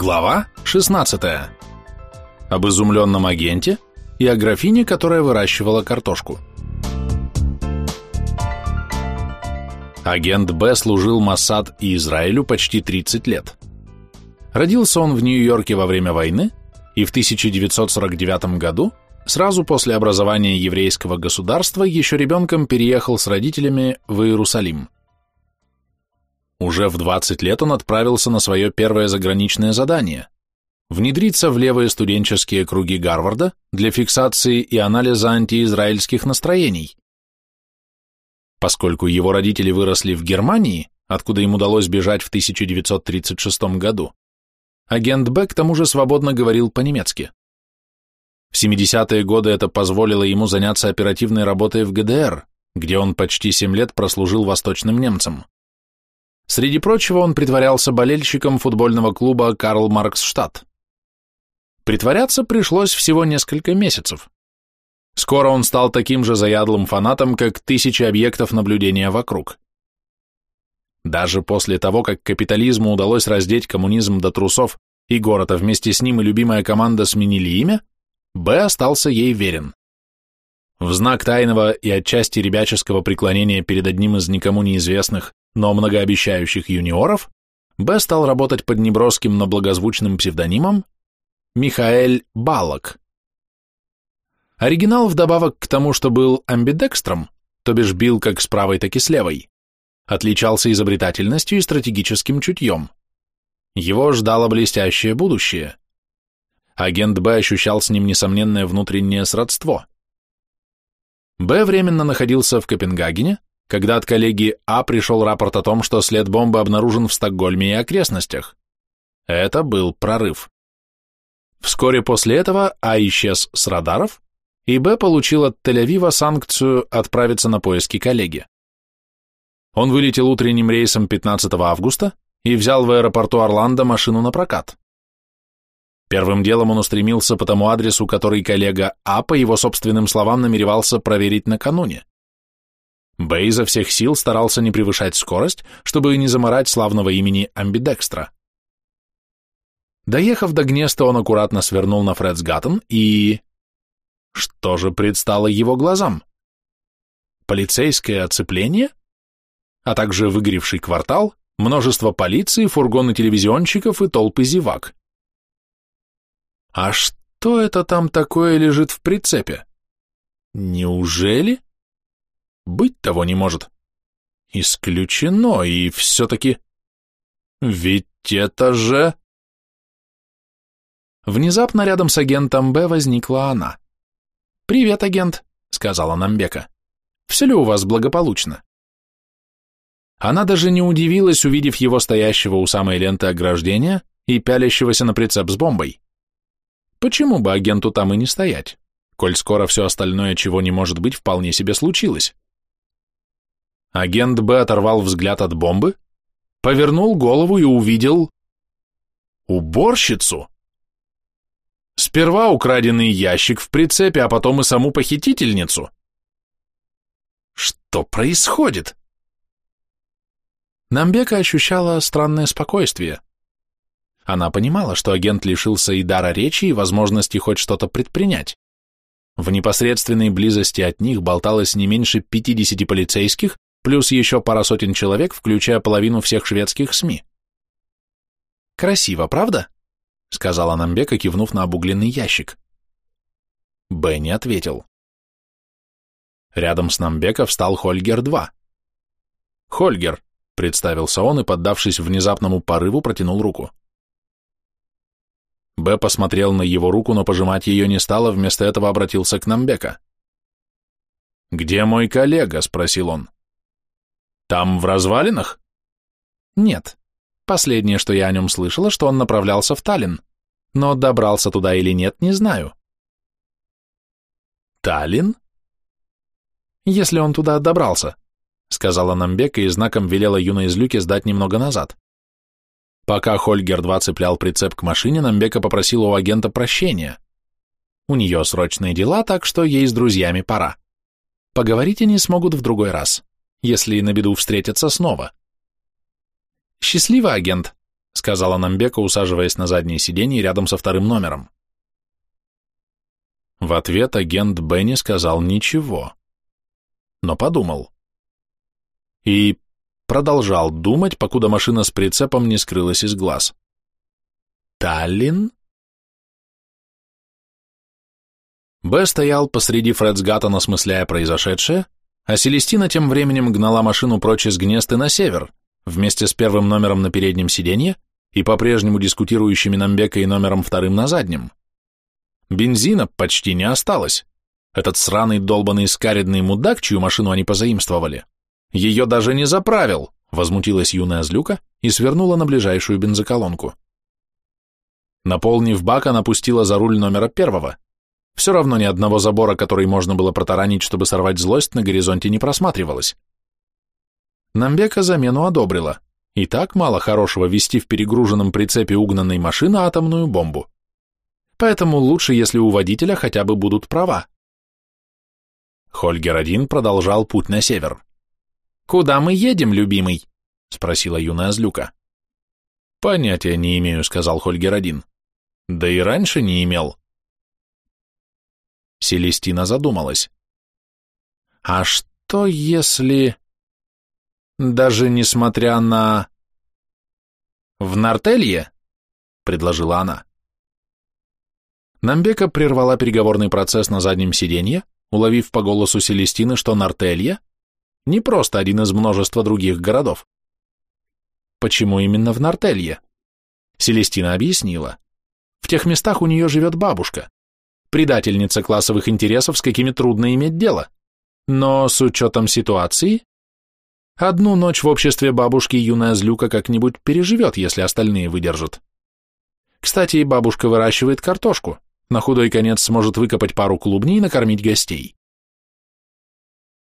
Глава 16. Об изумленном агенте и о графине, которая выращивала картошку. Агент Б служил Моссад и Израилю почти 30 лет. Родился он в Нью-Йорке во время войны и в 1949 году, сразу после образования еврейского государства, еще ребенком переехал с родителями в Иерусалим. Уже в 20 лет он отправился на свое первое заграничное задание – внедриться в левые студенческие круги Гарварда для фиксации и анализа антиизраильских настроений. Поскольку его родители выросли в Германии, откуда им удалось бежать в 1936 году, агент Б к тому же свободно говорил по-немецки. В 70-е годы это позволило ему заняться оперативной работой в ГДР, где он почти 7 лет прослужил восточным немцам. Среди прочего, он притворялся болельщиком футбольного клуба «Карл Марксштадт». Притворяться пришлось всего несколько месяцев. Скоро он стал таким же заядлым фанатом, как тысячи объектов наблюдения вокруг. Даже после того, как капитализму удалось раздеть коммунизм до трусов, и город, а вместе с ним и любимая команда сменили имя, Б остался ей верен. В знак тайного и отчасти ребяческого преклонения перед одним из никому неизвестных, но многообещающих юниоров, Б стал работать под неброским, но благозвучным псевдонимом Михаэль Балок. Оригинал вдобавок к тому, что был амбидекстром, то бишь бил как с правой, так и с левой, отличался изобретательностью и стратегическим чутьем. Его ждало блестящее будущее. Агент Б ощущал с ним несомненное внутреннее сродство. Б временно находился в Копенгагене, когда от коллеги А пришел рапорт о том, что след бомбы обнаружен в Стокгольме и окрестностях. Это был прорыв. Вскоре после этого А исчез с радаров, и Б получил от Тель-Авива санкцию отправиться на поиски коллеги. Он вылетел утренним рейсом 15 августа и взял в аэропорту Орландо машину на прокат. Первым делом он устремился по тому адресу, который коллега А, по его собственным словам, намеревался проверить накануне. Бэй изо всех сил старался не превышать скорость, чтобы не заморать славного имени Амбидекстра. Доехав до Гнеста, он аккуратно свернул на Фредсгаттен и... Что же предстало его глазам? Полицейское оцепление? А также выгоревший квартал, множество полиции, фургоны телевизионщиков и толпы зевак. А что это там такое лежит в прицепе? Неужели? Быть того не может. Исключено, и все-таки... Ведь это же... Внезапно рядом с агентом Б возникла она. «Привет, агент», — сказала Намбека. «Все ли у вас благополучно?» Она даже не удивилась, увидев его стоящего у самой ленты ограждения и пялящегося на прицеп с бомбой. Почему бы агенту там и не стоять, коль скоро все остальное, чего не может быть, вполне себе случилось? Агент Б оторвал взгляд от бомбы, повернул голову и увидел... Уборщицу! Сперва украденный ящик в прицепе, а потом и саму похитительницу. Что происходит? Намбека ощущала странное спокойствие. Она понимала, что агент лишился и дара речи, и возможности хоть что-то предпринять. В непосредственной близости от них болталось не меньше 50 полицейских, плюс еще пара сотен человек, включая половину всех шведских СМИ. «Красиво, правда?» — сказала Намбека, кивнув на обугленный ящик. Бенни ответил. Рядом с Намбека встал Хольгер-2. «Хольгер», — представился он и, поддавшись внезапному порыву, протянул руку. Б посмотрел на его руку, но пожимать ее не стал, а вместо этого обратился к Намбека. «Где мой коллега?» — спросил он. Там в развалинах? Нет. Последнее, что я о нем слышала, что он направлялся в Таллин. Но добрался туда или нет, не знаю. Таллин? Если он туда добрался, сказала Намбека и знаком велела юной излюке сдать немного назад. Пока Хольгер-2 цеплял прицеп к машине, Намбека попросила у агента прощения. У нее срочные дела, так что ей с друзьями пора. Поговорить они смогут в другой раз если на беду встретятся снова. «Счастливо, агент», сказала Намбека, усаживаясь на заднее сиденье рядом со вторым номером. В ответ агент Бенни сказал ничего, но подумал. И продолжал думать, покуда машина с прицепом не скрылась из глаз. Таллин? Б стоял посреди Фредсгаттона, осмысляя произошедшее, а Селестина тем временем гнала машину прочь из Гнесты на север, вместе с первым номером на переднем сиденье и по-прежнему дискутирующими Намбека и номером вторым на заднем. Бензина почти не осталось. Этот сраный долбанный скаридный мудак, чью машину они позаимствовали, ее даже не заправил, возмутилась юная злюка и свернула на ближайшую бензоколонку. Наполнив бак, она пустила за руль номера первого. Все равно ни одного забора, который можно было протаранить, чтобы сорвать злость, на горизонте не просматривалось. Намбека замену одобрила. И так мало хорошего вести в перегруженном прицепе угнанной машины атомную бомбу. Поэтому лучше, если у водителя хотя бы будут права. Хольгер-1 продолжал путь на север. «Куда мы едем, любимый?» — спросила юная злюка. «Понятия не имею», — сказал Хольгер-1. «Да и раньше не имел». Селестина задумалась. «А что если...» Даже несмотря на... В Нартелье? Предложила она. Намбека прервала переговорный процесс на заднем сиденье, уловив по голосу Селестины, что Нартелья не просто один из множества других городов. Почему именно в Нартелье? Селестина объяснила. В тех местах у нее живет бабушка, предательница классовых интересов, с какими трудно иметь дело. Но с учетом ситуации Одну ночь в обществе бабушки юная злюка как-нибудь переживет, если остальные выдержат. Кстати, и бабушка выращивает картошку. На худой конец сможет выкопать пару клубней и накормить гостей.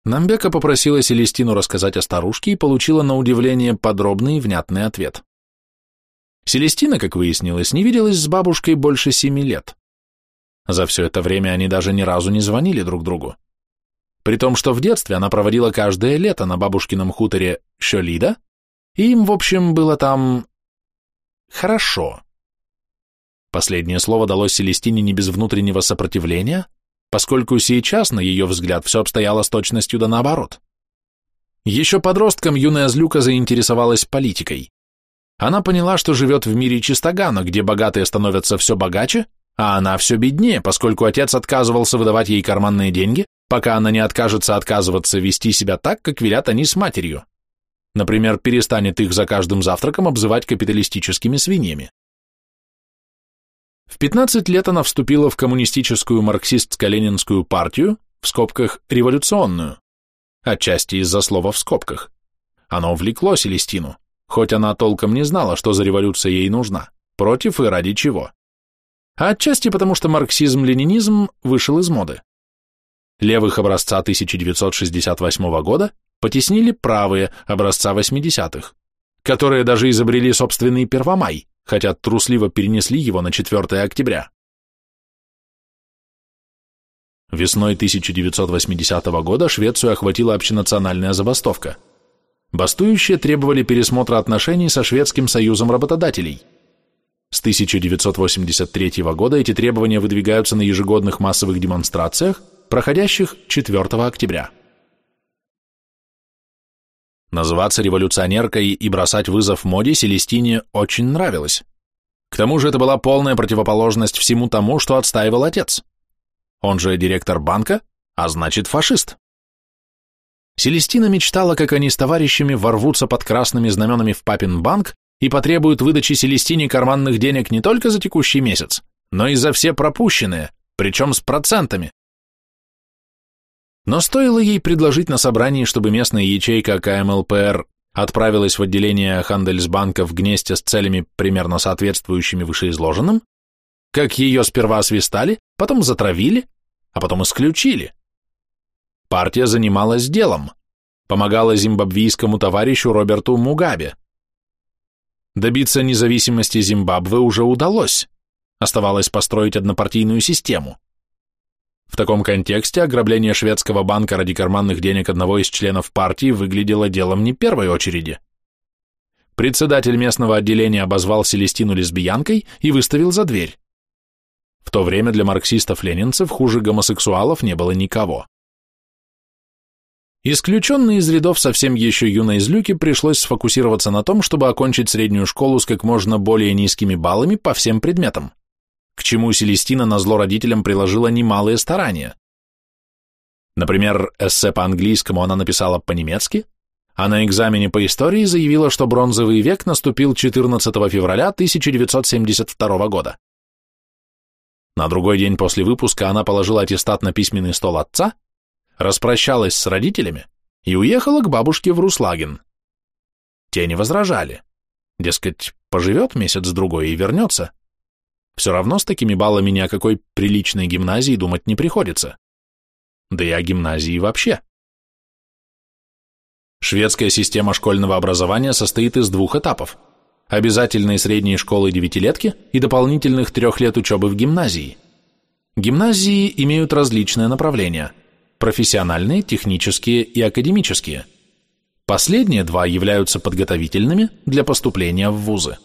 Намбека попросила Селестину рассказать о старушке и получила на удивление подробный и внятный ответ. Селестина, как выяснилось, не виделась с бабушкой больше семи лет. За все это время они даже ни разу не звонили друг другу. При том, что в детстве она проводила каждое лето на бабушкином хуторе Шолида, и им, в общем, было там... хорошо. Последнее слово далось Селестине не без внутреннего сопротивления, поскольку сейчас, на ее взгляд, все обстояло с точностью да наоборот. Еще подростком юная злюка заинтересовалась политикой. Она поняла, что живет в мире чистогана, где богатые становятся все богаче, а она все беднее, поскольку отец отказывался выдавать ей карманные деньги, пока она не откажется отказываться вести себя так, как велят они с матерью. Например, перестанет их за каждым завтраком обзывать капиталистическими свиньями. В 15 лет она вступила в коммунистическую марксистско-ленинскую партию, в скобках революционную, отчасти из-за слова в скобках. Оно влекло Селестину, хоть она толком не знала, что за революция ей нужна, против и ради чего. А отчасти потому, что марксизм-ленинизм вышел из моды. Левых образца 1968 года потеснили правые образца 80-х, которые даже изобрели собственный Первомай, хотя трусливо перенесли его на 4 октября. Весной 1980 года Швецию охватила общенациональная забастовка. Бастующие требовали пересмотра отношений со Шведским союзом работодателей. С 1983 года эти требования выдвигаются на ежегодных массовых демонстрациях, проходящих 4 октября. Называться революционеркой и бросать вызов моде Селестине очень нравилось. К тому же это была полная противоположность всему тому, что отстаивал отец. Он же директор банка, а значит фашист. Селестина мечтала, как они с товарищами ворвутся под красными знаменами в папин банк и потребуют выдачи Селестине карманных денег не только за текущий месяц, но и за все пропущенные, причем с процентами. Но стоило ей предложить на собрании, чтобы местная ячейка КМЛПР отправилась в отделение Хандельсбанка в Гнесте с целями, примерно соответствующими вышеизложенным, как ее сперва свистали, потом затравили, а потом исключили. Партия занималась делом, помогала зимбабвийскому товарищу Роберту Мугабе. Добиться независимости Зимбабве уже удалось, оставалось построить однопартийную систему. В таком контексте ограбление шведского банка ради карманных денег одного из членов партии выглядело делом не первой очереди. председатель местного отделения обозвал Селестину лесбиянкой и выставил за дверь. В то время для марксистов-ленинцев хуже гомосексуалов не было никого. Исключенный из рядов совсем еще юной злюки пришлось сфокусироваться на том, чтобы окончить среднюю школу с как можно более низкими баллами по всем предметам, к чему Селестина на зло родителям приложила немалые старания. Например, эссе по английскому она написала по-немецки, а на экзамене по истории заявила, что бронзовый век наступил 14 февраля 1972 года. На другой день после выпуска она положила аттестат на письменный стол отца, распрощалась с родителями и уехала к бабушке в Руслагин. Те не возражали. Дескать, поживет месяц-другой и вернется. Все равно с такими баллами ни о какой приличной гимназии думать не приходится. Да и о гимназии вообще. Шведская система школьного образования состоит из двух этапов – обязательной средней школы девятилетки и дополнительных трех лет учебы в гимназии. Гимназии имеют различные направления – профессиональные, технические и академические. Последние два являются подготовительными для поступления в вузы.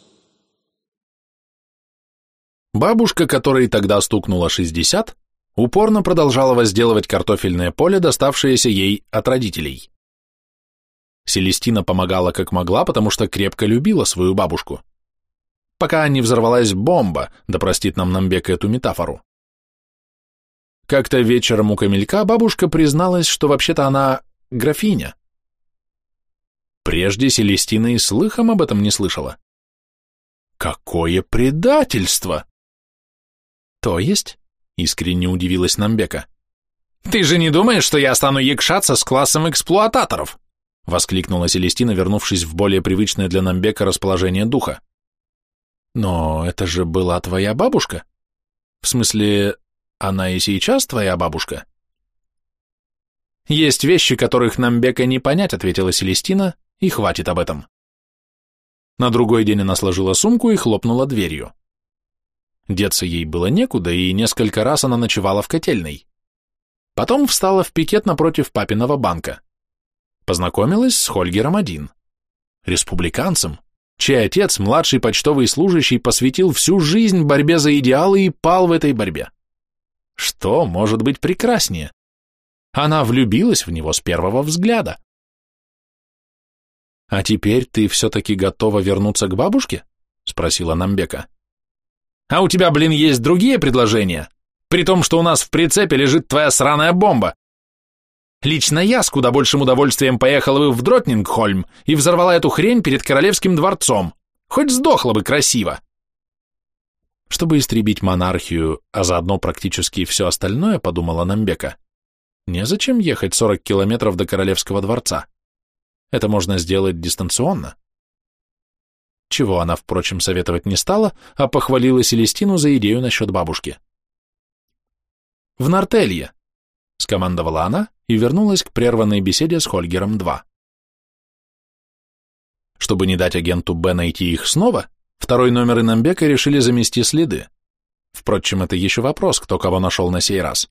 Бабушка, которой тогда стукнуло 60, упорно продолжала возделывать картофельное поле, доставшееся ей от родителей. Селестина помогала как могла, потому что крепко любила свою бабушку. Пока не взорвалась бомба, да простит нам Намбек эту метафору. Как-то вечером у Камелька бабушка призналась, что вообще-то она графиня. Прежде Селестина и слыхом об этом не слышала. Какое предательство! То есть? Искренне удивилась Намбека. Ты же не думаешь, что я стану якшаться с классом эксплуататоров? — воскликнула Селестина, вернувшись в более привычное для Намбека расположение духа. «Но это же была твоя бабушка? В смысле, она и сейчас твоя бабушка?» «Есть вещи, которых Намбека не понять», — ответила Селестина, — «и хватит об этом». На другой день она сложила сумку и хлопнула дверью. Деться ей было некуда, и несколько раз она ночевала в котельной. Потом встала в пикет напротив папиного банка познакомилась с Хольгером один, республиканцем, чей отец, младший почтовый служащий, посвятил всю жизнь борьбе за идеалы и пал в этой борьбе. Что может быть прекраснее? Она влюбилась в него с первого взгляда. «А теперь ты все-таки готова вернуться к бабушке?» — спросила Намбека. «А у тебя, блин, есть другие предложения? При том, что у нас в прицепе лежит твоя сраная бомба. Лично я с куда большим удовольствием поехала бы в Дротнингхольм и взорвала эту хрень перед королевским дворцом. Хоть сдохла бы красиво. Чтобы истребить монархию, а заодно практически все остальное, подумала Намбека, незачем ехать 40 километров до королевского дворца. Это можно сделать дистанционно. Чего она, впрочем, советовать не стала, а похвалила Селестину за идею насчет бабушки. В Нартелье, скомандовала она и вернулась к прерванной беседе с Хольгером-2. Чтобы не дать агенту Б найти их снова, второй номер и Намбека решили замести следы. Впрочем, это еще вопрос, кто кого нашел на сей раз.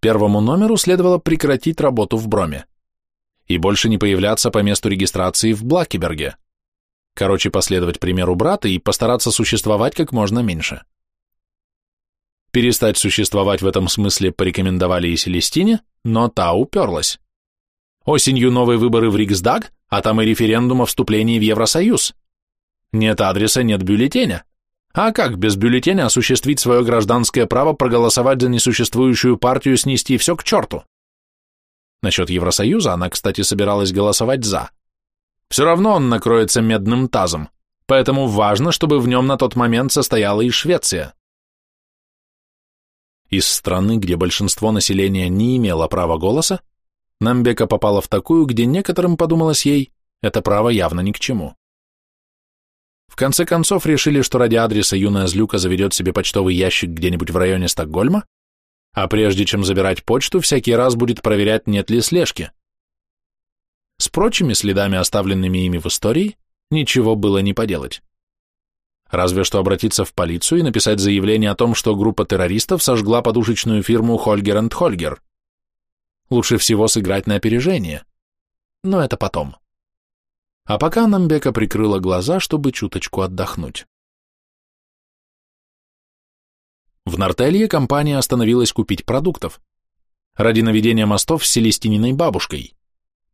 Первому номеру следовало прекратить работу в Броме и больше не появляться по месту регистрации в Блакиберге. Короче, последовать примеру брата и постараться существовать как можно меньше. Перестать существовать в этом смысле порекомендовали и Селестине, но та уперлась. Осенью новые выборы в Риксдаг, а там и референдум о вступлении в Евросоюз. Нет адреса, нет бюллетеня. А как без бюллетеня осуществить свое гражданское право проголосовать за несуществующую партию, снести все к черту? Насчет Евросоюза она, кстати, собиралась голосовать «за». Все равно он накроется медным тазом, поэтому важно, чтобы в нем на тот момент состояла и Швеция. Из страны, где большинство населения не имело права голоса, Намбека попала в такую, где некоторым подумалось ей, это право явно ни к чему. В конце концов решили, что ради адреса юная злюка заведет себе почтовый ящик где-нибудь в районе Стокгольма, а прежде чем забирать почту, всякий раз будет проверять, нет ли слежки. С прочими следами, оставленными ими в истории, ничего было не поделать. Разве что обратиться в полицию и написать заявление о том, что группа террористов сожгла подушечную фирму Хольгер энд Хольгер. Лучше всего сыграть на опережение. Но это потом. А пока Намбека прикрыла глаза, чтобы чуточку отдохнуть. В Нартелье компания остановилась купить продуктов. Ради наведения мостов с Селестининой бабушкой.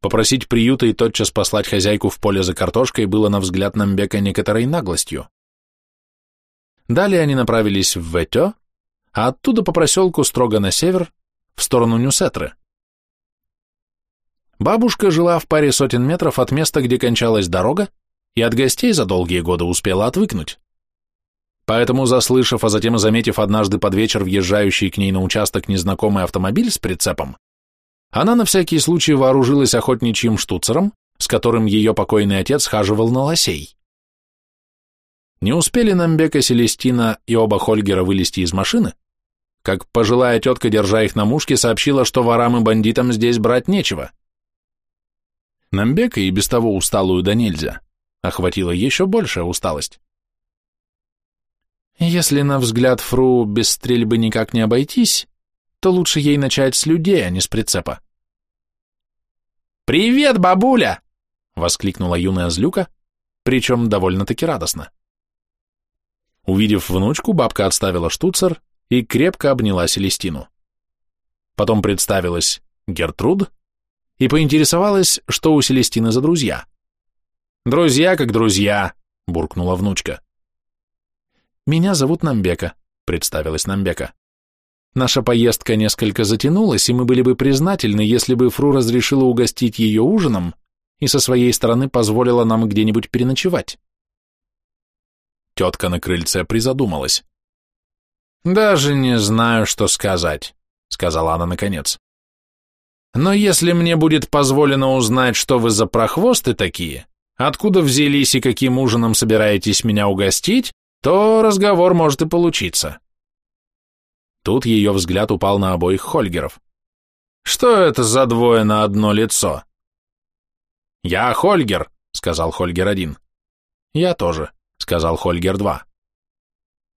Попросить приюта и тотчас послать хозяйку в поле за картошкой было на взгляд Намбека некоторой наглостью. Далее они направились в Ветё, а оттуда по проселку строго на север, в сторону Нюсетры. Бабушка жила в паре сотен метров от места, где кончалась дорога, и от гостей за долгие годы успела отвыкнуть. Поэтому, заслышав, а затем заметив однажды под вечер въезжающий к ней на участок незнакомый автомобиль с прицепом, она на всякий случай вооружилась охотничьим штуцером, с которым ее покойный отец хаживал на лосей. Не успели Намбека, Селестина и оба Хольгера вылезти из машины, как пожилая тетка, держа их на мушке, сообщила, что ворам и бандитам здесь брать нечего. Намбека и без того усталую да нельзя, охватила еще большая усталость. Если на взгляд Фру без стрельбы никак не обойтись, то лучше ей начать с людей, а не с прицепа. «Привет, бабуля!» — воскликнула юная злюка, причем довольно-таки радостно. Увидев внучку, бабка отставила штуцер и крепко обняла Селестину. Потом представилась Гертруд и поинтересовалась, что у Селестины за друзья. «Друзья как друзья», — буркнула внучка. «Меня зовут Намбека», — представилась Намбека. «Наша поездка несколько затянулась, и мы были бы признательны, если бы Фру разрешила угостить ее ужином и со своей стороны позволила нам где-нибудь переночевать». Тетка на крыльце призадумалась. «Даже не знаю, что сказать», — сказала она наконец. «Но если мне будет позволено узнать, что вы за прохвосты такие, откуда взялись и каким ужином собираетесь меня угостить, то разговор может и получиться. Тут ее взгляд упал на обоих Хольгеров. Что это за двое на одно лицо? Я Хольгер, сказал Хольгер один. Я тоже, сказал Хольгер два.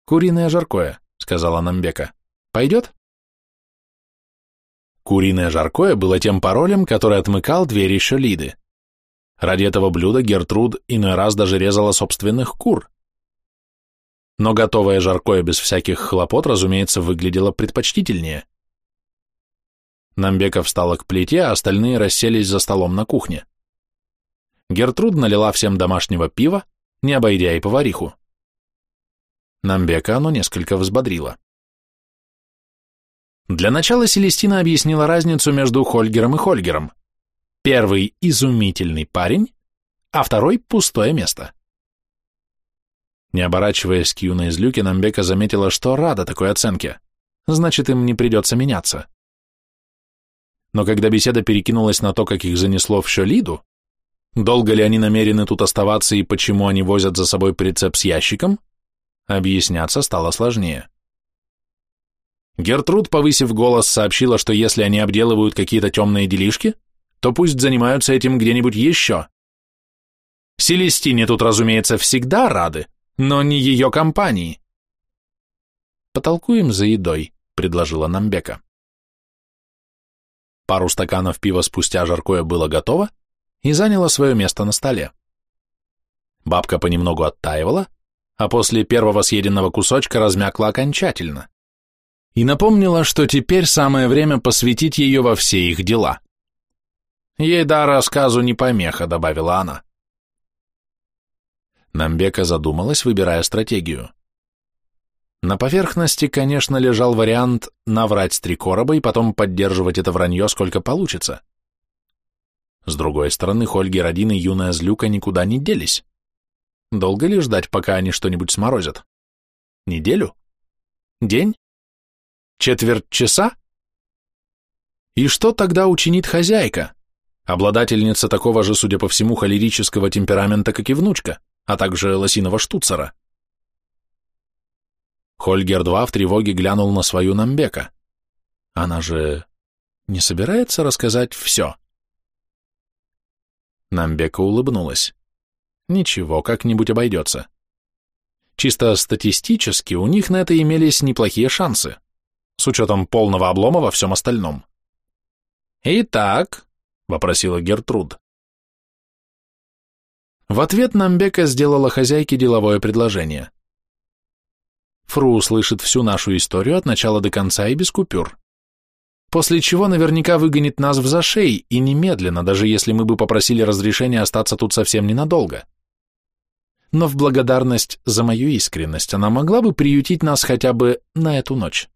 Куриное жаркое, сказала Намбека. Пойдет? Куриное жаркое было тем паролем, который отмыкал дверь еще. Ради этого блюда Гертруд иной раз даже резала собственных кур, но готовое жаркое без всяких хлопот, разумеется, выглядело предпочтительнее. Намбека встала к плите, а остальные расселись за столом на кухне. Гертруд налила всем домашнего пива, не обойдя и повариху. Намбека оно несколько взбодрило. Для начала Селестина объяснила разницу между Хольгером и Хольгером. Первый – изумительный парень, а второй – пустое место. Не оборачиваясь к юной злюке, Намбека заметила, что рада такой оценке. Значит, им не придется меняться. Но когда беседа перекинулась на то, как их занесло в Шолиду, долго ли они намерены тут оставаться и почему они возят за собой прицеп с ящиком, объясняться стало сложнее. Гертруд, повысив голос, сообщила, что если они обделывают какие-то темные делишки, то пусть занимаются этим где-нибудь еще. Селестине тут, разумеется, всегда рады, но не ее компании. «Потолкуем за едой», — предложила Намбека. Пару стаканов пива спустя жаркое было готово и заняло свое место на столе. Бабка понемногу оттаивала, а после первого съеденного кусочка размякла окончательно и напомнила, что теперь самое время посвятить ее во все их дела. «Ей да рассказу не помеха», — добавила она. Намбека задумалась, выбирая стратегию. На поверхности, конечно, лежал вариант наврать три короба и потом поддерживать это вранье сколько получится. С другой стороны, Хольгер один и юная злюка никуда не делись. Долго ли ждать, пока они что-нибудь сморозят? Неделю? День? Четверть часа? И что тогда учинит хозяйка, обладательница такого же, судя по всему, холерического темперамента, как и внучка? а также лосиного штуцера. Хольгер-2 в тревоге глянул на свою Намбека. Она же не собирается рассказать все? Намбека улыбнулась. Ничего, как-нибудь обойдется. Чисто статистически у них на это имелись неплохие шансы, с учетом полного облома во всем остальном. «Итак», — вопросила Гертруд, В ответ Намбека сделала хозяйке деловое предложение. Фру услышит всю нашу историю от начала до конца и без купюр. После чего наверняка выгонит нас в зашей, и немедленно, даже если мы бы попросили разрешения остаться тут совсем ненадолго. Но в благодарность за мою искренность она могла бы приютить нас хотя бы на эту ночь.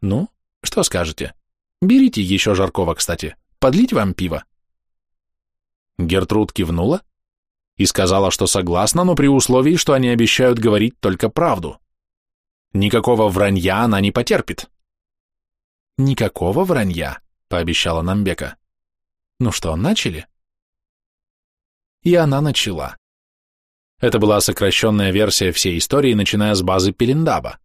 Ну, что скажете? Берите еще жаркого, кстати. Подлить вам пиво? Гертруд кивнула и сказала, что согласна, но при условии, что они обещают говорить только правду. Никакого вранья она не потерпит. Никакого вранья, пообещала Намбека. Ну что, начали? И она начала. Это была сокращенная версия всей истории, начиная с базы Пелендаба.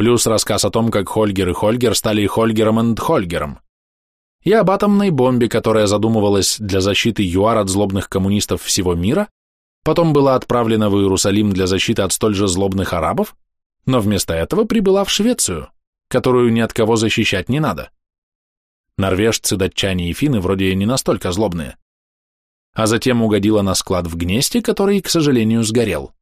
Плюс рассказ о том, как Хольгер и Хольгер стали Хольгером и Хольгером. И об атомной бомбе, которая задумывалась для защиты ЮАР от злобных коммунистов всего мира, потом была отправлена в Иерусалим для защиты от столь же злобных арабов, но вместо этого прибыла в Швецию, которую ни от кого защищать не надо. Норвежцы, датчане и финны вроде не настолько злобные. А затем угодила на склад в Гнесте, который, к сожалению, сгорел.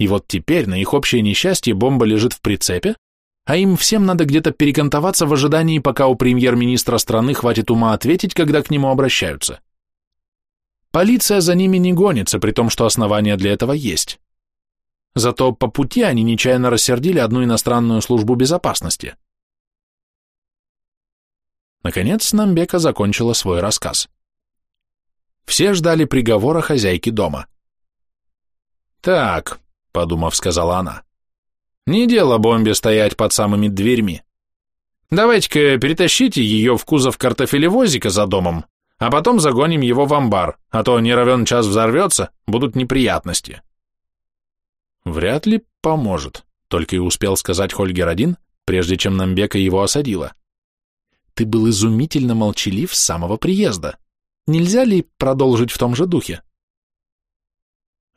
И вот теперь на их общее несчастье бомба лежит в прицепе, а им всем надо где-то перекантоваться в ожидании, пока у премьер-министра страны хватит ума ответить, когда к нему обращаются. Полиция за ними не гонится, при том, что основания для этого есть. Зато по пути они нечаянно рассердили одну иностранную службу безопасности. Наконец Намбека закончила свой рассказ. Все ждали приговора хозяйки дома. «Так», — подумав, сказала она, — «не дело бомбе стоять под самыми дверьми. Давайте-ка перетащите ее в кузов картофелевозика за домом, а потом загоним его в амбар, а то не равен час взорвется, будут неприятности». Вряд ли поможет, только и успел сказать Хольгер один, прежде чем Намбека его осадила. Ты был изумительно молчалив с самого приезда. Нельзя ли продолжить в том же духе?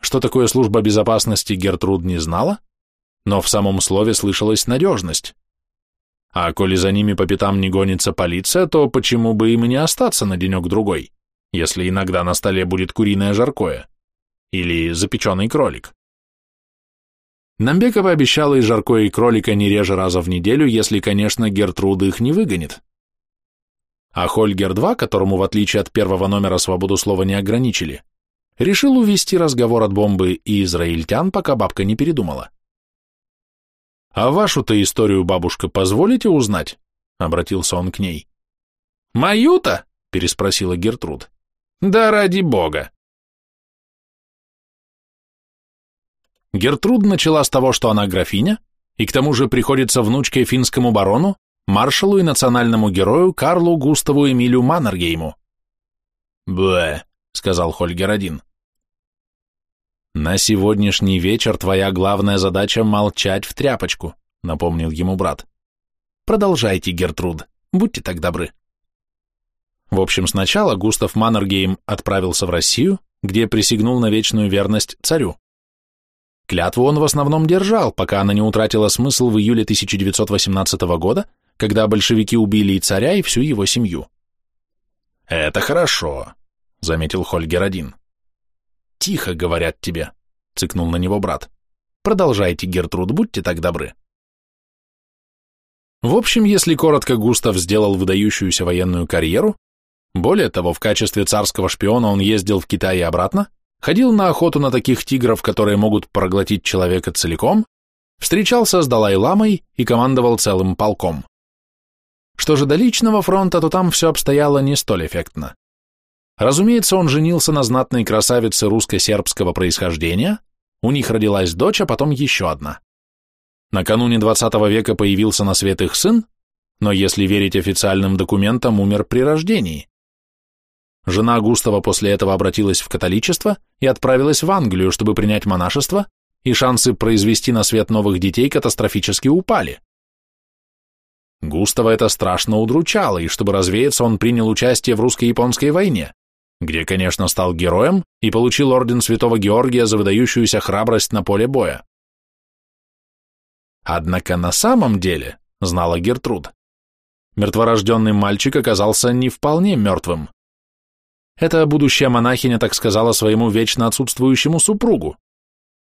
Что такое служба безопасности Гертруд не знала, но в самом слове слышалась надежность. А коли за ними по пятам не гонится полиция, то почему бы им и не остаться на денек-другой, если иногда на столе будет куриное жаркое или запеченный кролик? Намбека пообещала и жаркое, и кролика не реже раза в неделю, если, конечно, Гертруда их не выгонит. А Хольгер-2, которому, в отличие от первого номера, свободу слова не ограничили, решил увести разговор от бомбы и израильтян, пока бабка не передумала. «А вашу-то историю, бабушка, позволите узнать?» — обратился он к ней. «Мою-то?» — переспросила Гертруд. «Да ради бога!» Гертруд начала с того, что она графиня, и к тому же приходится внучкой финскому барону, маршалу и национальному герою Карлу Густаву Эмилю Маннергейму. «Бэ», — сказал Хольгер один. «На сегодняшний вечер твоя главная задача — молчать в тряпочку», — напомнил ему брат. «Продолжайте, Гертруд, будьте так добры». В общем, сначала Густав Маннергейм отправился в Россию, где присягнул на вечную верность царю. Клятву он в основном держал, пока она не утратила смысл в июле 1918 года, когда большевики убили и царя, и всю его семью. «Это хорошо», — заметил Хольгер один. «Тихо, говорят тебе», — цыкнул на него брат. «Продолжайте, Гертруд, будьте так добры». В общем, если коротко, Густав сделал выдающуюся военную карьеру, более того, в качестве царского шпиона он ездил в Китай и обратно, ходил на охоту на таких тигров, которые могут проглотить человека целиком, встречался с Далай-ламой и командовал целым полком. Что же до личного фронта, то там все обстояло не столь эффектно. Разумеется, он женился на знатной красавице русско-сербского происхождения, у них родилась дочь, а потом еще одна. Накануне 20 века появился на свет их сын, но если верить официальным документам, умер при рождении. Жена Густава после этого обратилась в католичество и отправилась в Англию, чтобы принять монашество, и шансы произвести на свет новых детей катастрофически упали. Густава это страшно удручало, и чтобы развеяться, он принял участие в русско-японской войне, где, конечно, стал героем и получил орден Святого Георгия за выдающуюся храбрость на поле боя. Однако на самом деле, знала Гертруд, мертворожденный мальчик оказался не вполне мертвым. Эта будущая монахиня так сказала своему вечно отсутствующему супругу.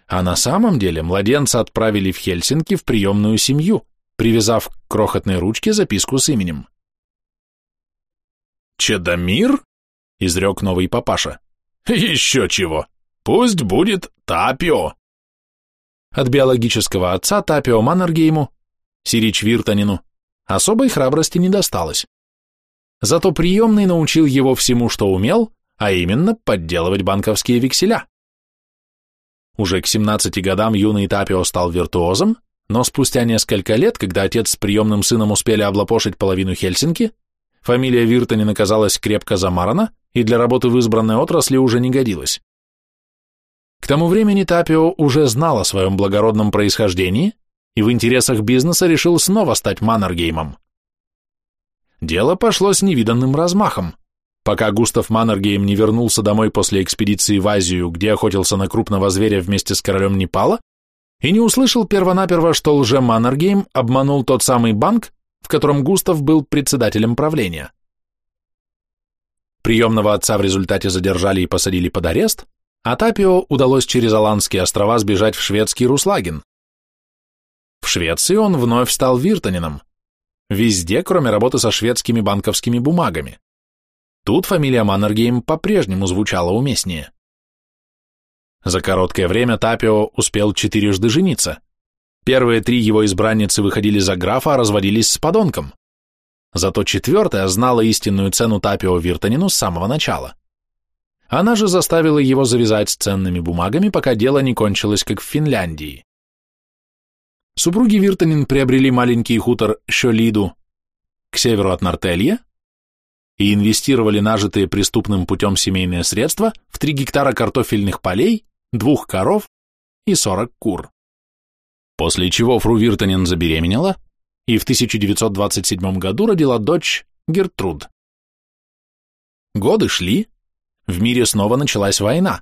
А на самом деле младенца отправили в Хельсинки в приемную семью, привязав к крохотной ручке записку с именем. «Чедомир?» — изрек новый папаша. «Еще чего! Пусть будет Тапио!» От биологического отца Тапио Маннергейму, Сирич Виртанину, особой храбрости не досталось. Зато приемный научил его всему, что умел, а именно подделывать банковские векселя. Уже к 17 годам юный Тапио стал виртуозом, но спустя несколько лет, когда отец с приемным сыном успели облапошить половину Хельсинки, фамилия Виртанин оказалась крепко замарана и для работы в избранной отрасли уже не годилась. К тому времени Тапио уже знал о своем благородном происхождении и в интересах бизнеса решил снова стать Маннергеймом. Дело пошло с невиданным размахом. Пока Густав Маннергейм не вернулся домой после экспедиции в Азию, где охотился на крупного зверя вместе с королем Непала, и не услышал первонаперво, что лже Маннергейм обманул тот самый банк, в котором Густав был председателем правления. Приемного отца в результате задержали и посадили под арест, а Тапио удалось через Аландские острова сбежать в шведский Руслагин. В Швеции он вновь стал виртанином, Везде, кроме работы со шведскими банковскими бумагами. Тут фамилия Маннергейм по-прежнему звучала уместнее. За короткое время Тапио успел четырежды жениться. Первые три его избранницы выходили за графа, а разводились с подонком. Зато четвертая знала истинную цену Тапио Виртанину с самого начала. Она же заставила его завязать с ценными бумагами, пока дело не кончилось, как в Финляндии. Супруги Виртанин приобрели маленький хутор Щолиду к северу от Нартелья и инвестировали нажитые преступным путем семейные средства в 3 гектара картофельных полей, двух коров и 40 кур. После чего Фру Виртанин забеременела и в 1927 году родила дочь Гертруд. Годы шли, в мире снова началась война.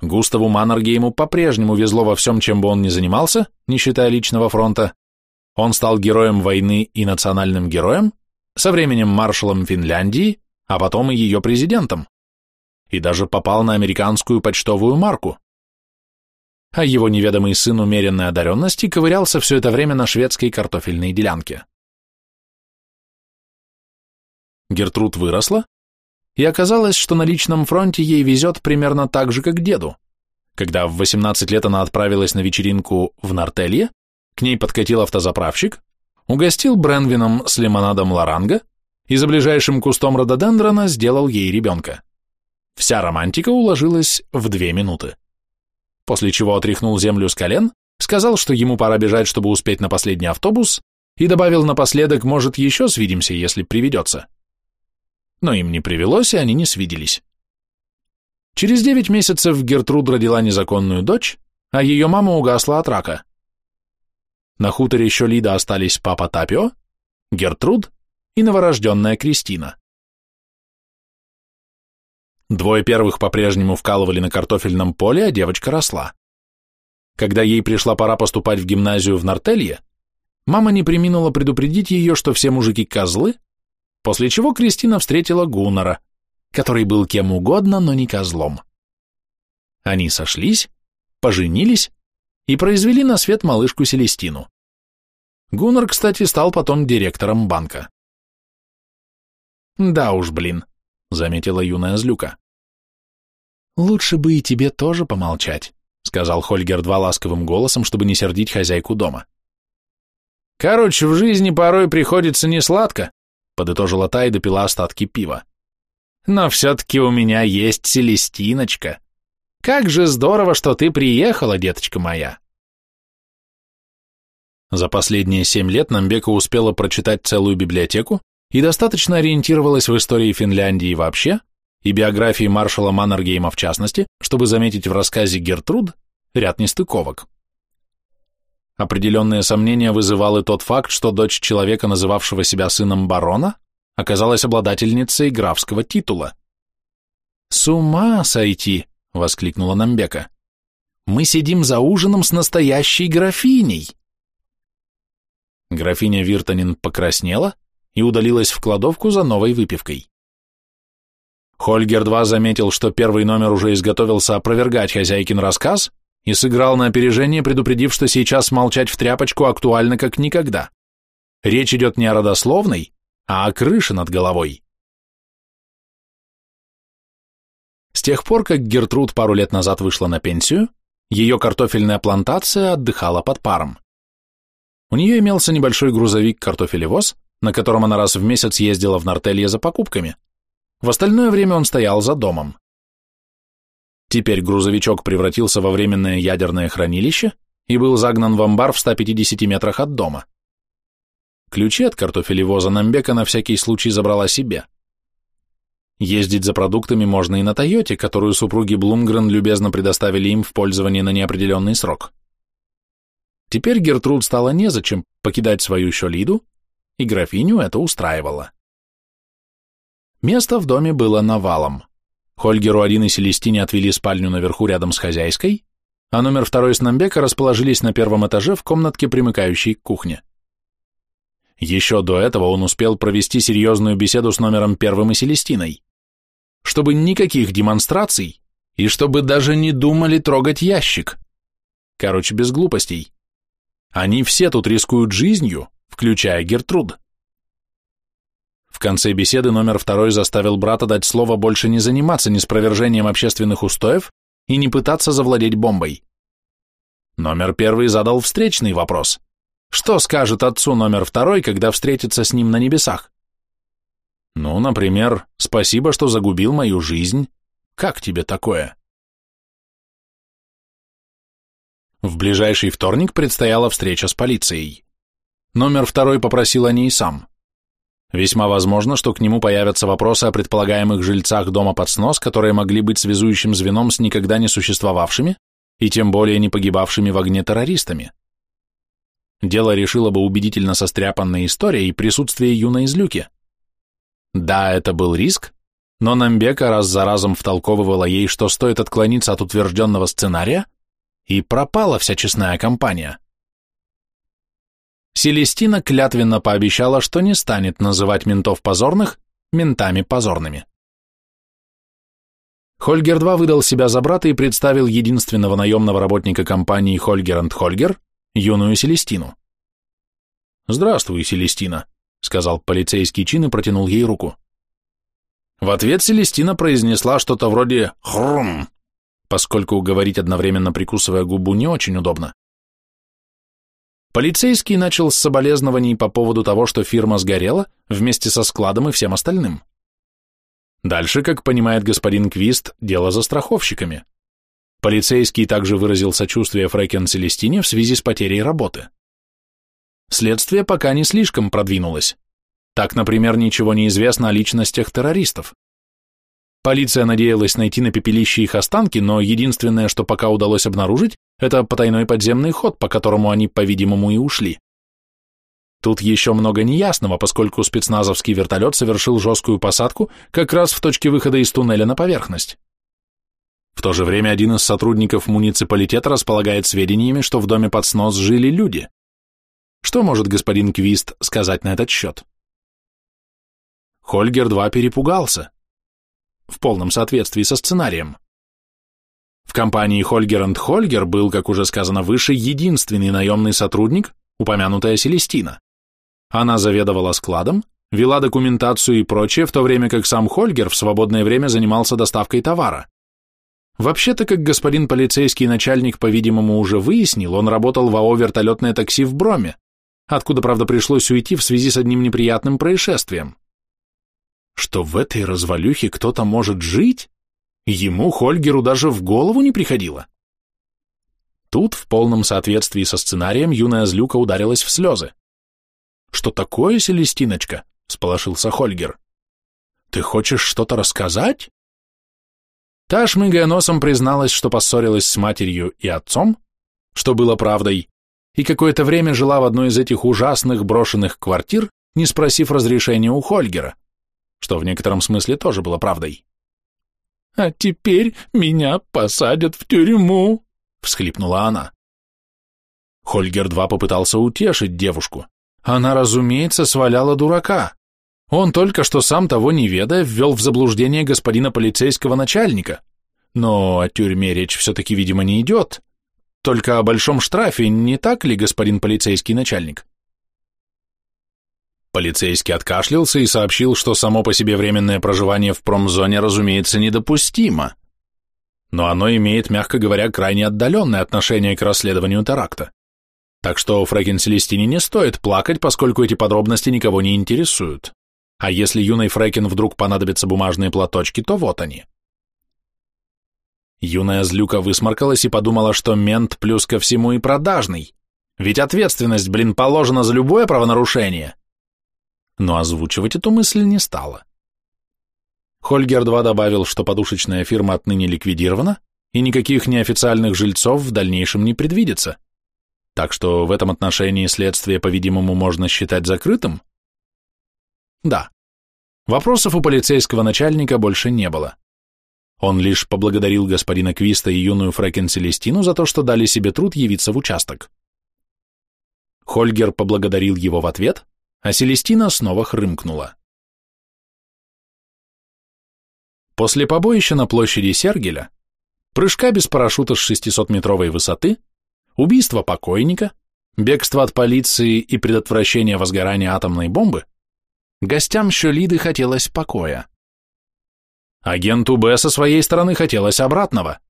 Густаву Маннергейму по-прежнему везло во всем, чем бы он ни занимался, не считая личного фронта. Он стал героем войны и национальным героем, со временем маршалом Финляндии, а потом и ее президентом. И даже попал на американскую почтовую марку. А его неведомый сын умеренной одаренности ковырялся все это время на шведской картофельной делянке. Гертруд выросла, и оказалось, что на личном фронте ей везет примерно так же, как деду. Когда в 18 лет она отправилась на вечеринку в Нартелье, к ней подкатил автозаправщик, угостил Бренвином с лимонадом Лоранга и за ближайшим кустом рододендрона сделал ей ребенка. Вся романтика уложилась в две минуты. После чего отряхнул землю с колен, сказал, что ему пора бежать, чтобы успеть на последний автобус, и добавил напоследок, может, еще свидимся, если приведется но им не привелось, и они не свиделись. Через девять месяцев Гертруд родила незаконную дочь, а ее мама угасла от рака. На хуторе еще Лида остались папа Тапио, Гертруд и новорожденная Кристина. Двое первых по-прежнему вкалывали на картофельном поле, а девочка росла. Когда ей пришла пора поступать в гимназию в Нартелье, мама не приминула предупредить ее, что все мужики козлы, после чего Кристина встретила Гуннера, который был кем угодно, но не козлом. Они сошлись, поженились и произвели на свет малышку Селестину. Гуннер, кстати, стал потом директором банка. «Да уж, блин», — заметила юная злюка. «Лучше бы и тебе тоже помолчать», — сказал Хольгер два ласковым голосом, чтобы не сердить хозяйку дома. «Короче, в жизни порой приходится несладко», подытожила та и допила остатки пива. Но все-таки у меня есть Селестиночка. Как же здорово, что ты приехала, деточка моя. За последние семь лет Намбека успела прочитать целую библиотеку и достаточно ориентировалась в истории Финляндии вообще, и биографии маршала Маннергейма в частности, чтобы заметить в рассказе Гертруд ряд нестыковок. Определенные сомнения вызывал и тот факт, что дочь человека, называвшего себя сыном барона, оказалась обладательницей графского титула. «С ума сойти!» — воскликнула Намбека. «Мы сидим за ужином с настоящей графиней!» Графиня Виртанин покраснела и удалилась в кладовку за новой выпивкой. Хольгер-2 заметил, что первый номер уже изготовился опровергать хозяйкин рассказ и сыграл на опережение, предупредив, что сейчас молчать в тряпочку актуально как никогда. Речь идет не о родословной, а о крыше над головой. С тех пор, как Гертруд пару лет назад вышла на пенсию, ее картофельная плантация отдыхала под паром. У нее имелся небольшой грузовик-картофелевоз, на котором она раз в месяц ездила в Нартелье за покупками. В остальное время он стоял за домом. Теперь грузовичок превратился во временное ядерное хранилище и был загнан в амбар в 150 метрах от дома. Ключи от картофелевоза Намбека на всякий случай забрала себе. Ездить за продуктами можно и на Тойоте, которую супруги Блумгрен любезно предоставили им в пользование на неопределенный срок. Теперь Гертруд стало незачем покидать свою Щолиду, и графиню это устраивало. Место в доме было навалом. Хольгеру один и Селестине отвели спальню наверху рядом с хозяйской, а номер второй с Намбека расположились на первом этаже в комнатке, примыкающей к кухне. Еще до этого он успел провести серьезную беседу с номером первым и Селестиной, чтобы никаких демонстраций и чтобы даже не думали трогать ящик. Короче, без глупостей. Они все тут рискуют жизнью, включая Гертруд. Конце беседы номер второй заставил брата дать слово больше не заниматься неспровержением общественных устоев и не пытаться завладеть бомбой. Номер первый задал встречный вопрос. Что скажет отцу номер второй, когда встретится с ним на небесах? Ну, например, спасибо, что загубил мою жизнь. Как тебе такое? В ближайший вторник предстояла встреча с полицией. Номер второй попросил о ней сам. Весьма возможно, что к нему появятся вопросы о предполагаемых жильцах дома под снос, которые могли быть связующим звеном с никогда не существовавшими и тем более не погибавшими в огне террористами. Дело решило бы убедительно состряпанная история и присутствие юной излюки. Да, это был риск, но Намбека раз за разом втолковывала ей, что стоит отклониться от утвержденного сценария, и пропала вся честная компания. Селестина клятвенно пообещала, что не станет называть ментов позорных ментами позорными. Хольгер-2 выдал себя за брата и представил единственного наемного работника компании Хольгер энд Хольгер, юную Селестину. «Здравствуй, Селестина», — сказал полицейский чин и протянул ей руку. В ответ Селестина произнесла что-то вроде «хрум», поскольку говорить одновременно прикусывая губу не очень удобно. Полицейский начал с соболезнований по поводу того, что фирма сгорела вместе со складом и всем остальным. Дальше, как понимает господин Квист, дело за страховщиками. Полицейский также выразил сочувствие Фрэкен Селестине в связи с потерей работы. Следствие пока не слишком продвинулось. Так, например, ничего не известно о личностях террористов. Полиция надеялась найти на пепелище их останки, но единственное, что пока удалось обнаружить, это потайной подземный ход, по которому они, по-видимому, и ушли. Тут еще много неясного, поскольку спецназовский вертолет совершил жесткую посадку как раз в точке выхода из туннеля на поверхность. В то же время один из сотрудников муниципалитета располагает сведениями, что в доме под снос жили люди. Что может господин Квист сказать на этот счет? Хольгер-2 перепугался в полном соответствии со сценарием. В компании Хольгер Хольгер был, как уже сказано выше, единственный наемный сотрудник, упомянутая Селестина. Она заведовала складом, вела документацию и прочее, в то время как сам Хольгер в свободное время занимался доставкой товара. Вообще-то, как господин полицейский начальник, по-видимому, уже выяснил, он работал в АО «Вертолетное такси» в Броме, откуда, правда, пришлось уйти в связи с одним неприятным происшествием что в этой развалюхе кто-то может жить, ему, Хольгеру, даже в голову не приходило. Тут, в полном соответствии со сценарием, юная злюка ударилась в слезы. «Что такое, Селестиночка?» — сполошился Хольгер. «Ты хочешь что-то рассказать?» Та, шмыгая носом, призналась, что поссорилась с матерью и отцом, что было правдой, и какое-то время жила в одной из этих ужасных брошенных квартир, не спросив разрешения у Хольгера что в некотором смысле тоже было правдой. «А теперь меня посадят в тюрьму», — всхлипнула она. Хольгер-2 попытался утешить девушку. Она, разумеется, сваляла дурака. Он только что сам того не ведая ввел в заблуждение господина полицейского начальника. Но о тюрьме речь все-таки, видимо, не идет. Только о большом штрафе, не так ли, господин полицейский начальник? Полицейский откашлялся и сообщил, что само по себе временное проживание в промзоне, разумеется, недопустимо. Но оно имеет, мягко говоря, крайне отдаленное отношение к расследованию теракта. Так что Фрэкин Селестине не стоит плакать, поскольку эти подробности никого не интересуют. А если юной Фрэкин вдруг понадобятся бумажные платочки, то вот они. Юная злюка высморкалась и подумала, что мент плюс ко всему и продажный. Ведь ответственность, блин, положена за любое правонарушение. Но озвучивать эту мысль не стала. Хольгер-2 добавил, что подушечная фирма отныне ликвидирована, и никаких неофициальных жильцов в дальнейшем не предвидится. Так что в этом отношении следствие, по-видимому, можно считать закрытым, да. Вопросов у полицейского начальника больше не было. Он лишь поблагодарил господина Квиста и юную Фрэкен Селестину за то, что дали себе труд явиться в участок. Хольгер поблагодарил его в ответ, а Селестина снова хрымкнула. После побоища на площади Сергеля, прыжка без парашюта с 600-метровой высоты, убийства покойника, бегства от полиции и предотвращения возгорания атомной бомбы, Гостям Щолиды хотелось покоя. Агенту Б со своей стороны хотелось обратного.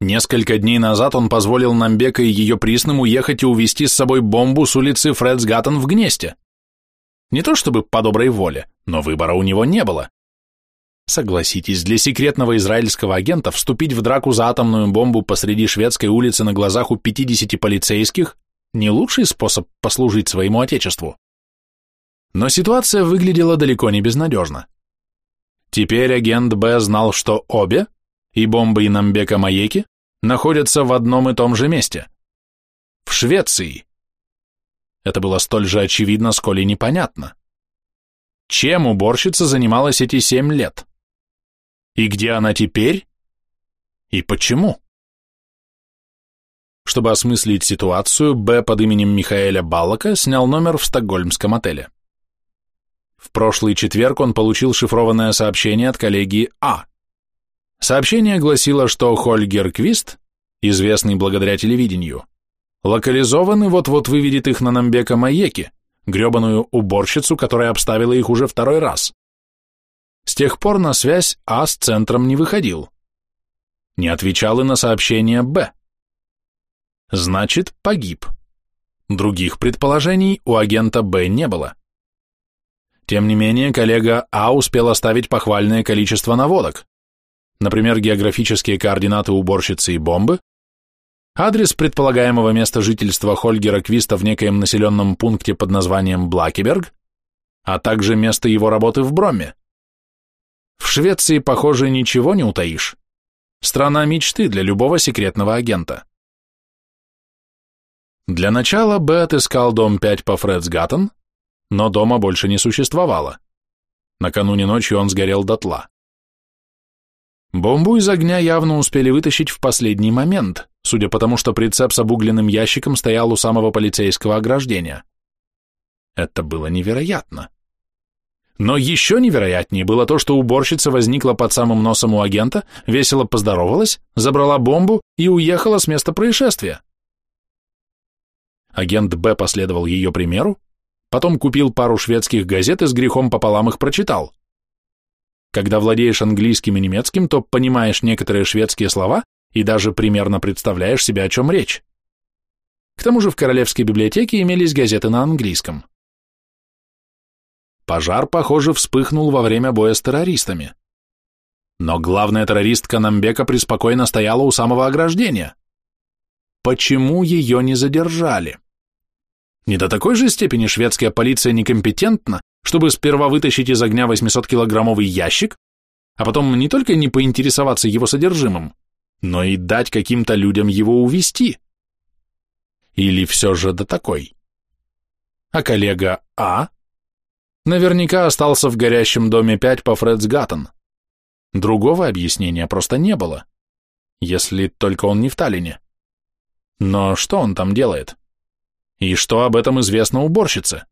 Несколько дней назад он позволил Намбека и ее присным уехать и увезти с собой бомбу с улицы Фредсгаттен в Гнесте. Не то чтобы по доброй воле, но выбора у него не было. Согласитесь, для секретного израильского агента вступить в драку за атомную бомбу посреди шведской улицы на глазах у 50 полицейских – не лучший способ послужить своему отечеству. Но ситуация выглядела далеко не безнадежно. Теперь агент Б знал, что обе, и бомбы и Намбека Маеки, находятся в одном и том же месте. В Швеции. Это было столь же очевидно, сколь и непонятно. Чем уборщица занималась эти семь лет? И где она теперь? И почему? Чтобы осмыслить ситуацию, Б под именем Михаэля Баллока снял номер в стокгольмском отеле. В прошлый четверг он получил шифрованное сообщение от коллеги А. Сообщение гласило, что Хольгер Квист, известный благодаря телевидению, локализован и вот-вот выведет их на Намбека Маеки, гребаную уборщицу, которая обставила их уже второй раз. С тех пор на связь А с центром не выходил. Не отвечал и на сообщение Б. Значит, погиб. Других предположений у агента Б не было. Тем не менее, коллега А успел оставить похвальное количество наводок. Например, географические координаты уборщицы и бомбы, адрес предполагаемого места жительства Хольгера Квиста в некоем населенном пункте под названием Блакеберг, а также место его работы в Бромме. В Швеции, похоже, ничего не утаишь. Страна мечты для любого секретного агента. Для начала Б отыскал дом 5 по Фредсгаттен, но дома больше не существовало. Накануне ночью он сгорел дотла. Бомбу из огня явно успели вытащить в последний момент, судя по тому, что прицеп с обугленным ящиком стоял у самого полицейского ограждения. Это было невероятно. Но еще невероятнее было то, что уборщица возникла под самым носом у агента, весело поздоровалась, забрала бомбу и уехала с места происшествия. Агент Б последовал ее примеру, Потом купил пару шведских газет и с грехом пополам их прочитал. Когда владеешь английским и немецким, то понимаешь некоторые шведские слова и даже примерно представляешь себе, о чем речь. К тому же в Королевской библиотеке имелись газеты на английском. Пожар, похоже, вспыхнул во время боя с террористами. Но главная террористка Намбека преспокойно стояла у самого ограждения. Почему ее не задержали? Не до такой же степени шведская полиция некомпетентна, чтобы сперва вытащить из огня 800-килограммовый ящик, а потом не только не поинтересоваться его содержимым, но и дать каким-то людям его увести. Или все же до такой? А коллега А? Наверняка остался в горящем доме 5 по Фредсгаттен. Другого объяснения просто не было, если только он не в Таллине. Но что он там делает? И что об этом известно уборщице?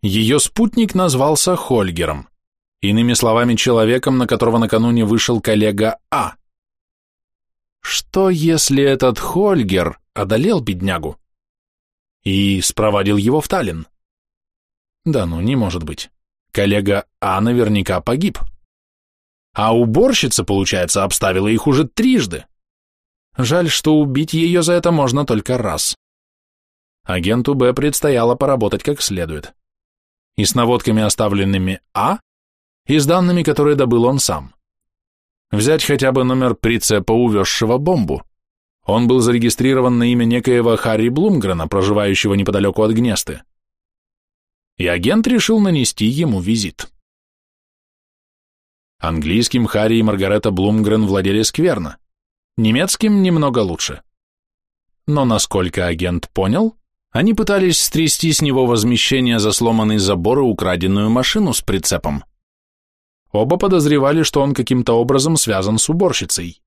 Ее спутник назвался Хольгером, иными словами, человеком, на которого накануне вышел коллега А. Что, если этот Хольгер одолел беднягу и спровадил его в Таллин? Да ну, не может быть. Коллега А наверняка погиб. А уборщица, получается, обставила их уже трижды. Жаль, что убить ее за это можно только раз. Агенту Б предстояло поработать как следует. И с наводками, оставленными А, и с данными, которые добыл он сам. Взять хотя бы номер прицепа, увезшего бомбу. Он был зарегистрирован на имя некоего Харри Блумгрена, проживающего неподалеку от Гнесты. И агент решил нанести ему визит. Английским Харри и Маргарета Блумгрен владели скверно, немецким немного лучше. Но насколько агент понял, они пытались стрясти с него возмещение за сломанный забор и украденную машину с прицепом. Оба подозревали, что он каким-то образом связан с уборщицей.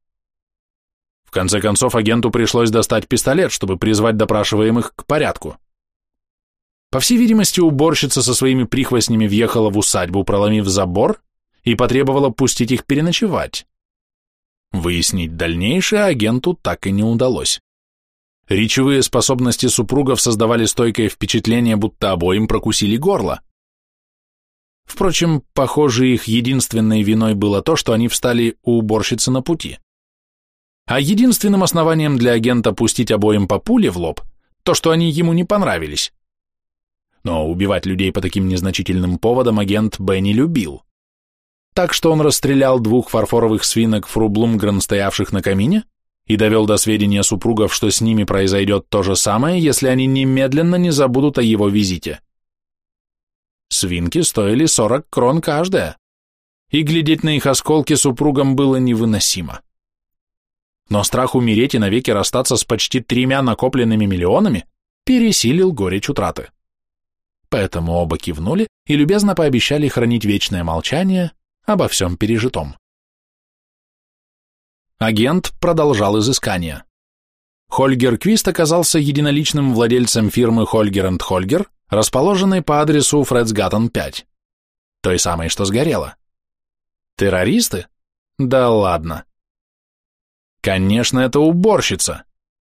В конце концов, агенту пришлось достать пистолет, чтобы призвать допрашиваемых к порядку. По всей видимости, уборщица со своими прихвостнями въехала в усадьбу, проломив забор, и потребовала пустить их переночевать. Выяснить дальнейшее агенту так и не удалось. Речевые способности супругов создавали стойкое впечатление, будто обоим прокусили горло. Впрочем, похоже, их единственной виной было то, что они встали у уборщицы на пути. А единственным основанием для агента пустить обоим по пуле в лоб – то, что они ему не понравились. Но убивать людей по таким незначительным поводам агент Б не любил. Так что он расстрелял двух фарфоровых свинок фру Блумгрен, стоявших на камине, и довел до сведения супругов, что с ними произойдет то же самое, если они немедленно не забудут о его визите. Свинки стоили 40 крон каждая, и глядеть на их осколки супругам было невыносимо. Но страх умереть и навеки расстаться с почти тремя накопленными миллионами пересилил горечь утраты. Поэтому оба кивнули и любезно пообещали хранить вечное молчание обо всем пережитом. Агент продолжал изыскание. Хольгер Квист оказался единоличным владельцем фирмы Хольгер энд Хольгер, расположенной по адресу Фредсгаттен 5. Той самой, что сгорела. Террористы? Да ладно. Конечно, это уборщица.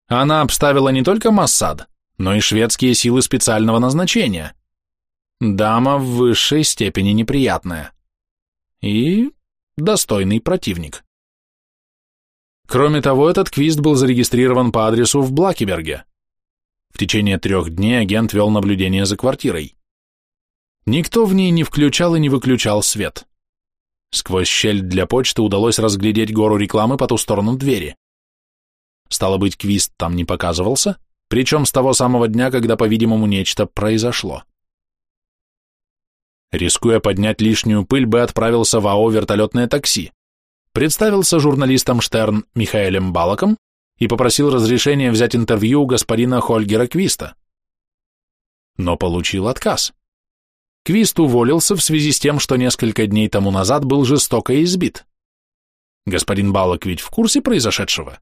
Она обставила не только Массад, но и шведские силы специального назначения. Дама в высшей степени неприятная. И достойный противник. Кроме того, этот квист был зарегистрирован по адресу в Блакиберге. В течение трех дней агент вел наблюдение за квартирой. Никто в ней не включал и не выключал свет. Сквозь щель для почты удалось разглядеть гору рекламы по ту сторону двери. Стало быть, квист там не показывался, причем с того самого дня, когда, по-видимому, нечто произошло. Рискуя поднять лишнюю пыль, Б отправился в АО «Вертолетное такси», представился журналистом Штерн Михаэлем Балаком и попросил разрешения взять интервью у господина Хольгера Квиста. Но получил отказ. Квист уволился в связи с тем, что несколько дней тому назад был жестоко избит. Господин Балок ведь в курсе произошедшего?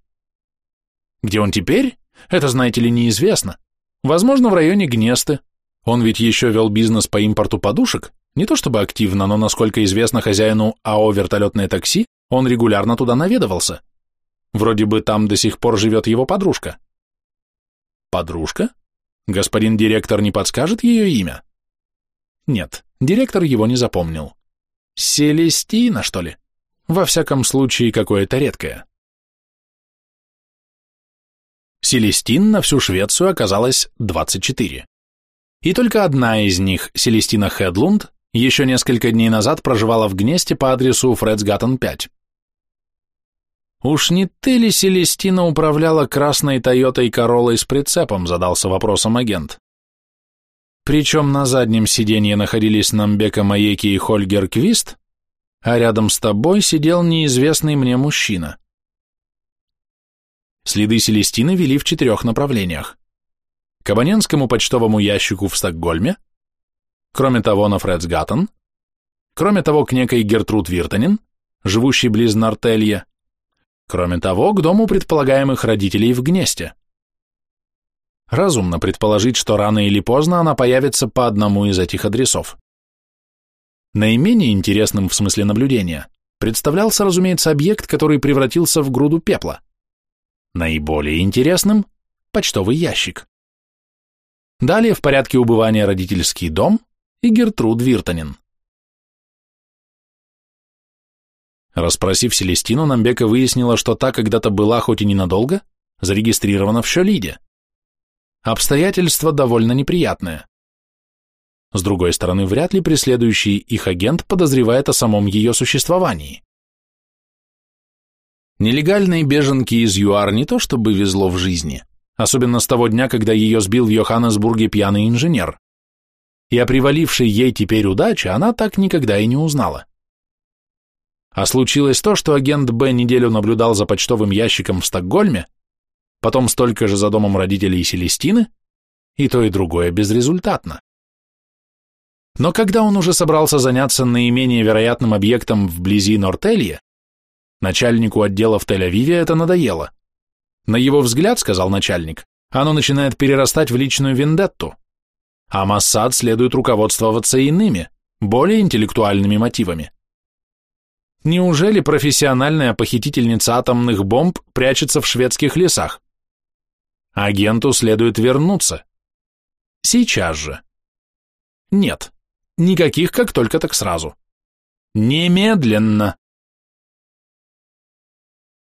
Где он теперь? Это, знаете ли, неизвестно. Возможно, в районе Гнесты. Он ведь еще вел бизнес по импорту подушек, не то чтобы активно, но, насколько известно хозяину АО «Вертолетное такси», он регулярно туда наведывался. Вроде бы там до сих пор живет его подружка. Подружка? Господин директор не подскажет ее имя? Нет, директор его не запомнил. Селестина, что ли? Во всяком случае, какое-то редкое. Селестин на всю Швецию оказалось 24. И только одна из них, Селестина Хедлунд, еще несколько дней назад проживала в Гнесте по адресу Фредсгаттен 5. «Уж не ты ли, Селестина, управляла красной Тойотой Короллой с прицепом?» – задался вопросом агент. Причем на заднем сиденье находились Намбека Маеки и Хольгер Квист, а рядом с тобой сидел неизвестный мне мужчина. Следы Селестины вели в четырех направлениях. К абонентскому почтовому ящику в Стокгольме, кроме того на Фредсгаттен, кроме того к некой Гертруд Виртанин, живущей близ Нартелья, Кроме того, к дому предполагаемых родителей в Гнесте. разумно предположить, что рано или поздно она появится по одному из этих адресов. Наименее интересным в смысле наблюдения представлялся, разумеется, объект, который превратился в груду пепла. Наиболее интересным – почтовый ящик. Далее в порядке убывания родительский дом и Гертруд Виртанин. Расспросив Селестину, Намбека выяснила, что та когда-то была, хоть и ненадолго, зарегистрирована в Шолиде. Обстоятельства довольно неприятные. С другой стороны, вряд ли преследующий их агент подозревает о самом ее существовании. Нелегальной беженке из ЮАР не то чтобы везло в жизни, особенно с того дня, когда ее сбил в Йоханнесбурге пьяный инженер. И о привалившей ей теперь удаче она так никогда и не узнала. А случилось то, что агент Б неделю наблюдал за почтовым ящиком в Стокгольме, потом столько же за домом родителей Селестины, и то и другое безрезультатно. Но когда он уже собрался заняться наименее вероятным объектом вблизи Нортелье, начальнику отдела в Тель-Авиве это надоело. На его взгляд, сказал начальник, оно начинает перерастать в личную вендетту, а Массад следует руководствоваться иными, более интеллектуальными мотивами. Неужели профессиональная похитительница атомных бомб прячется в шведских лесах? Агенту следует вернуться. Сейчас же. Нет, никаких как только так сразу. Немедленно.